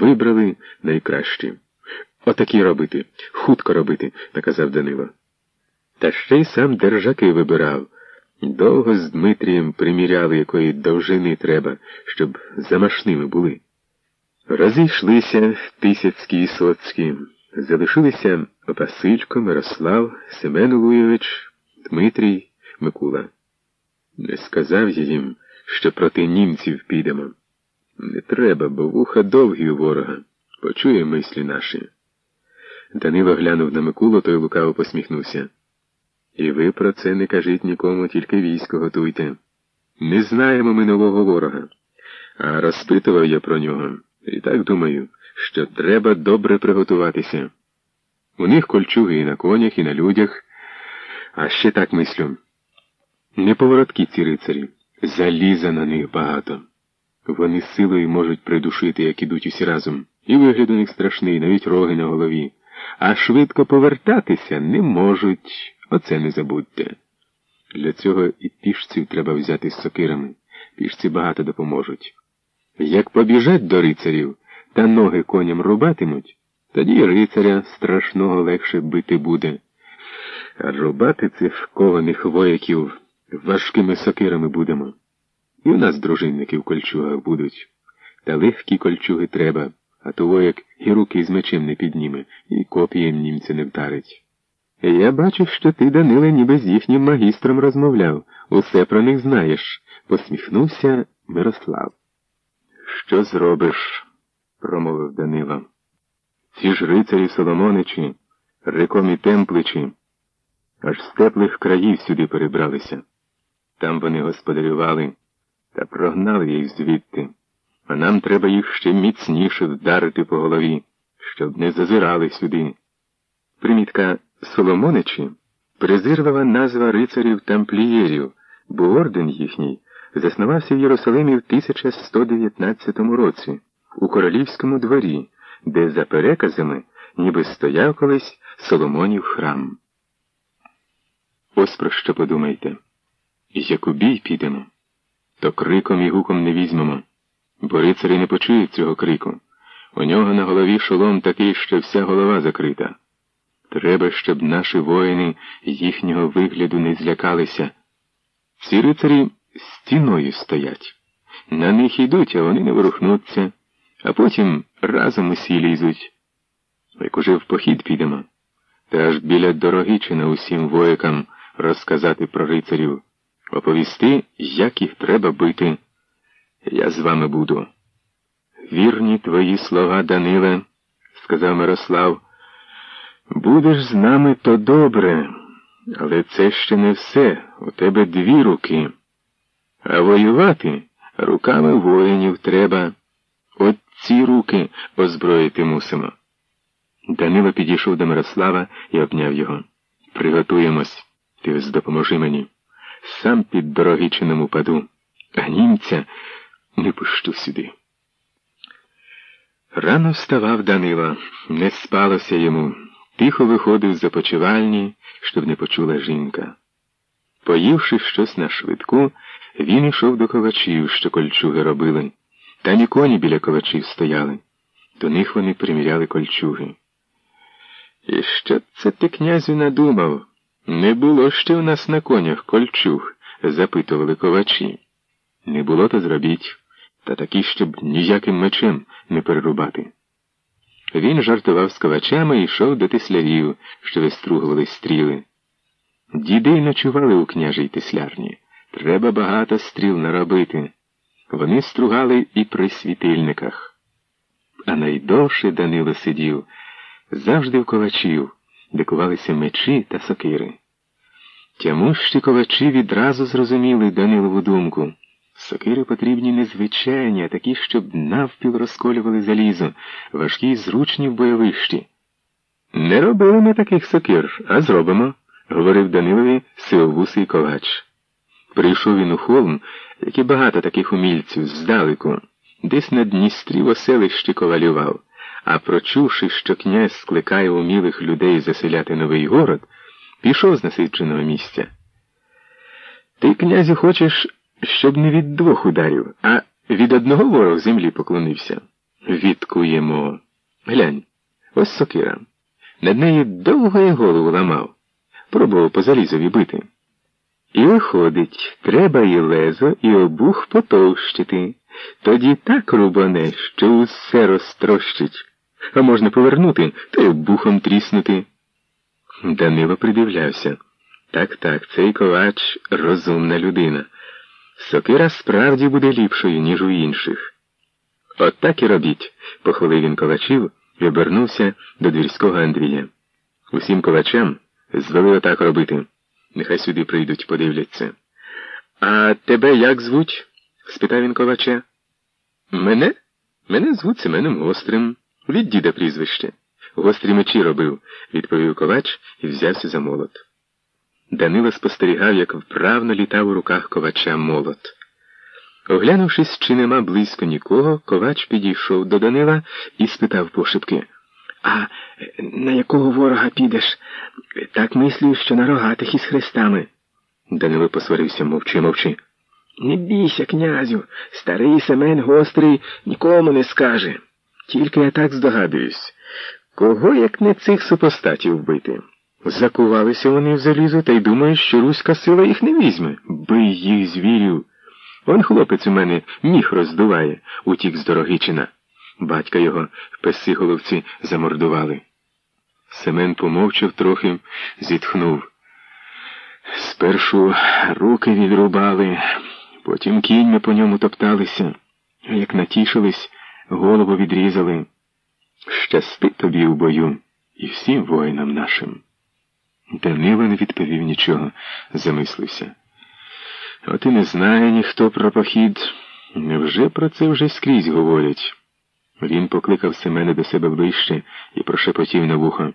Вибрали найкращі. Отакі робити, хутко робити, наказав Данило. Та ще й сам держаки вибирав. Довго з Дмитрієм приміряли, якої довжини треба, щоб замашними були. Розійшлися Тисяцькі і Соцькі, залишилися Василько, Мирослав, Семен Луєвич, Дмитрій, Микула. Не сказав я їм, що проти німців підемо. Не треба, бо вуха довгі у ворога. Почує мислі наші. Данило глянув на Микулу, той лукаво посміхнувся. І ви про це не кажіть нікому, тільки військо готуйте. Не знаємо ми нового ворога. А розпитував я про нього, і так думаю, що треба добре приготуватися. У них кольчуги і на конях, і на людях, а ще так мислю. Неповороткі ці рицарі, заліза на них багато. Вони силою можуть придушити, як ідуть усі разом, і вигляд у них страшний, навіть роги на голові, а швидко повертатися не можуть. Оце не забудьте. Для цього і пішців треба взяти з сокирами. Пішці багато допоможуть. Як побіжать до рицарів та ноги коням рубатимуть, тоді рицаря страшного легше бити буде. А рубати цих кованих вояків важкими сокирами будемо. І у нас дружинники в кольчугах будуть. Та легкі кольчуги треба, а то вояк і руки з мечем не підніме, і копієм німця не вдарить. Я бачу, що ти, Даниле, ніби з їхнім магістром розмовляв. Усе про них знаєш, посміхнувся Мирослав. Що зробиш? промовив Данило. Ці ж рицарі Соломоничі, рекомі темпличі, аж з теплих країв сюди перебралися. Там вони господарювали та прогнали їх звідти, а нам треба їх ще міцніше вдарити по голові, щоб не зазирали сюди. Примітка Соломоничі презирлива назва рицарів тамплієрів, бо орден їхній заснувався в Єрусалимі в 1119 році, у королівському дворі, де за переказами ніби стояв колись Соломонів храм. Ось про що подумайте. Як у бій підемо, то криком і гуком не візьмемо, бо рицарі не почують цього крику. У нього на голові шолом такий, що вся голова закрита. Треба, щоб наші воїни їхнього вигляду не злякалися. Ці рицарі стіною стоять. На них йдуть, а вони не ворухнуться, а потім разом усі лізуть. Як уже в похід підемо, та аж біля дорогичина усім воякам розказати про рицарів, оповісти, як їх треба бити. Я з вами буду. Вірні твої слова, Даниле, сказав Мирослав. Будеш з нами то добре, але це ще не все. У тебе дві руки. А воювати руками воїнів треба. От ці руки озброїти мусимо. Данило підійшов до Мирослава і обняв його. Приготуємось, ти допоможи мені. Сам під дорогичином упаду, а німця не пущу сюди. Рано вставав Данила, не спалося йому. Тихо виходив з започивальні, щоб не почула жінка. Поївши щось на швидку, він йшов до ковачів, що кольчуги робили, та ні коні біля ковачів стояли. До них вони приміряли кольчуги. І що це ти, князю, надумав? Не було ще в нас на конях кольчуг, запитували ковачі. Не було, то зробіть, та такі, щоб ніяким мечем не перерубати. Він жартував з ковачами і йшов до тислярів, що вистругували стріли. Діди ночували у княжій тислярні. Треба багато стріл наробити. Вони стругали і при світильниках. А найдовше Данило сидів завжди в ковачів, де кувалися мечі та сокири. Тямущі ковачі відразу зрозуміли Данилову думку. Сокири потрібні незвичайні, а такі, щоб навпіл розколювали залізо, важкі й зручні в бойовищі. Не робили ми таких сокир, а зробимо, говорив Данилові сивовусий ковач. Прийшов він у холм, як і багато таких умільців, здалеку, десь на Дністрі в оселищі ковалював, а прочувши, що князь скликає умілих людей заселяти новий город, пішов з насидженого місця. Ти, князю, хочеш щоб не від двох ударів, а від одного ворог землі поклонився. відкуємо. Глянь, ось сокира. Над нею довго я голову ламав. Пробував по залізові бити. І виходить, треба і лезо, і обух потовщити. Тоді так рубане, що усе розтрощить. А можна повернути та й обухом тріснути. Данило придивлявся. Так, так, цей ковач розумна людина. Сокира справді буде ліпшою, ніж у інших. От так і робіть, похвалив він ковачів і обернувся до двірського Андрія. Усім ковачам звели отак робити. Нехай сюди прийдуть, подивляться. А тебе як звуть? спитав він ковача. Мене? Мене звуть Семеном Гострим. Від діда прізвище. Гострі мечі робив, відповів ковач і взявся за молот. Данило спостерігав, як вправно літав у руках ковача молот. Оглянувшись, чи нема близько нікого, ковач підійшов до Данила і спитав пошепки. А на якого ворога підеш? Так мислю, що на рогатих із хрестами. Данило посварився, мовчи, мовчи. Не бійся, князю, старий Семен гострий нікому не скаже. Тільки я так здогадуюсь. Кого, як не цих супостатів вбити? Закувалися вони в залізо та й думають, що руська сила їх не візьме. Бий їх звірів. Он хлопець у мене міх роздуває, утік з Дорогичина. Батька його в Песиголовці замордували. Семен помовчав трохи, зітхнув. Спершу руки відрубали, потім кіньми по ньому топталися, як натішились, голову відрізали. Щасти тобі в бою і всім воїнам нашим. Данило не відповів нічого, замислився. От і не знає ніхто про похід. Невже про це вже скрізь говорять? Він покликав Семена до себе ближче і прошепотів на вухо.